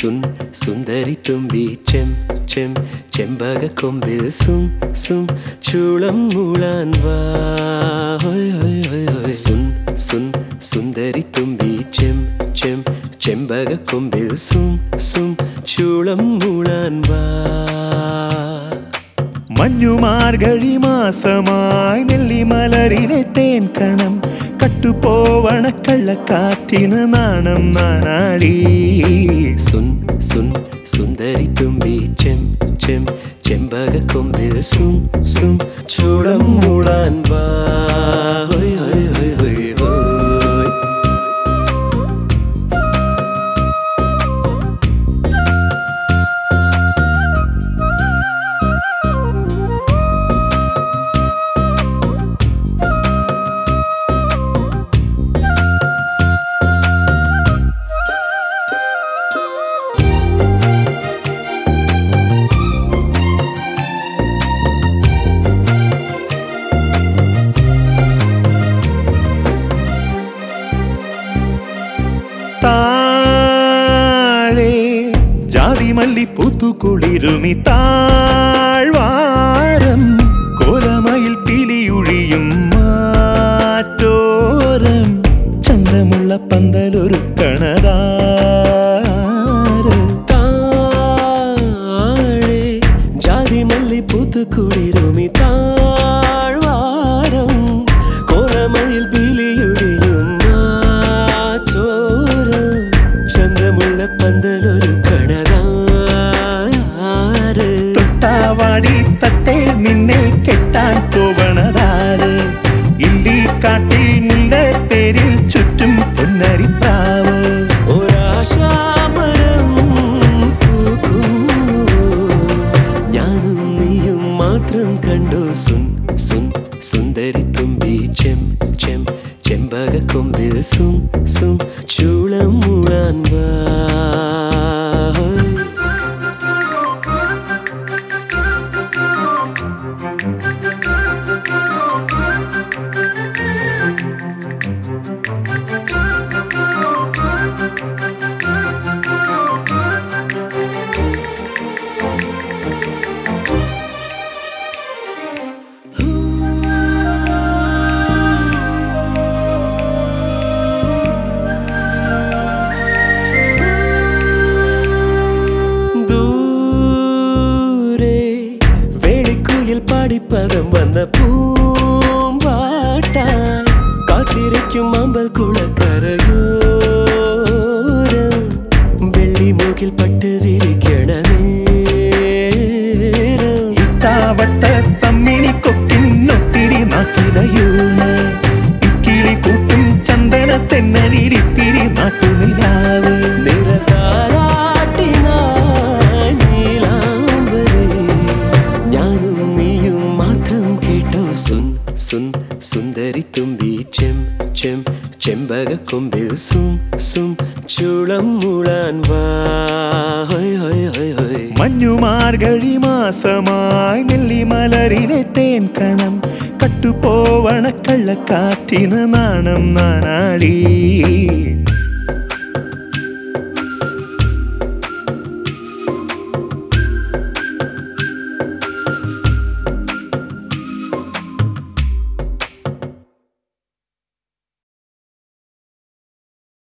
സുൻ സുന്ദരി തുമ്പി ചെം ചെം ചെമ്പക കൊമ്പിൽ സും സും ചൂളം മൂളാൻ വാ. സുൻ സുന്ദരി തുമ്പി ചെം ചെം ചെമ്പക കൊമ്പിൽ സും സും ചൂളം മൂളാൻ വാ. മഞ്ഞുമാർഗഴി മാസമായി നെല്ലിമലരിലെ തേൻ കണം. കട്ടുപോവണ കള്ളക്കാറ്റിന് നാണം നാനാളി. സുൻ സുൻ സുന്ദരി തുമ്പി ചെം ചെം ചെമ്പകക്കൊമ്പിൽ സും സും ചൂടം മൂടാൻ വാ. மல்லி மல்லி பூத்து തൊട്ടാവാടി തത്തെ നിന്നെ കെട്ടാൻ പോവണതാര്? ഇല്ലി കാട്ടിൽ മുല്ലത്തേരിൽ ചുറ്റും പൊന്നരിപ്രാവ്. ഒരാശാമരം മാത്രം സുന്ദരി തുമ്പി ചെം ചെം സും സും ചൂളം മൂളാൻ വാ. பூம்பாட்டா காத்திருக்கும் அம்பல் குளக்கரையோரம். வெள்ளி மூகில் பட்டு விரிக்கிறது ചെം ചെം ചെമ്പകക്കൊമ്പിൽ സും സും ചുളം മുളാൻ മഞ്ഞുമാർഗഴി മാസമായി നെല്ലിമലരിലെ തേൻ കണം. കട്ടുപോവണ കള്ളക്കാറ്റിന് നാണം നാനാളി.